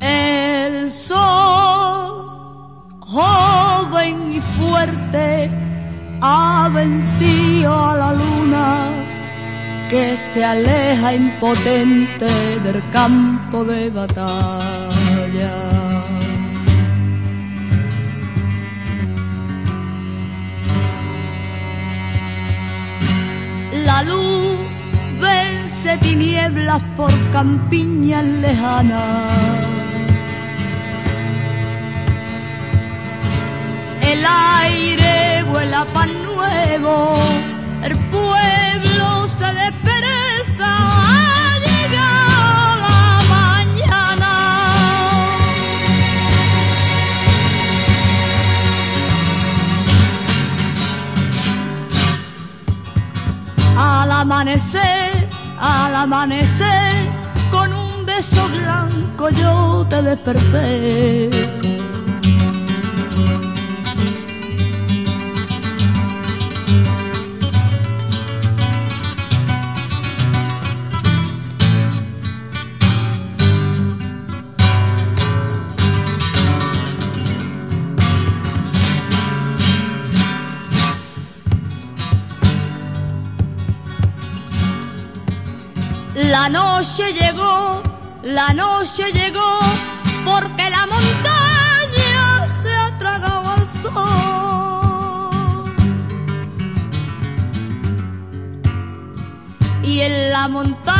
El sol, joven y fuerte, ha vencido a la luna que se aleja impotente del campo de batalla. la vence tinieblas por campiñas lejanas. El aire huele pan nuevo, el pueblo se despereza, ha llegado mañana. Al amanecer, al amanecer, con un beso blanco yo te desperté. La noche llegó, la noche llegó, porque la montaña se ha tragado al sol. Y en la montaña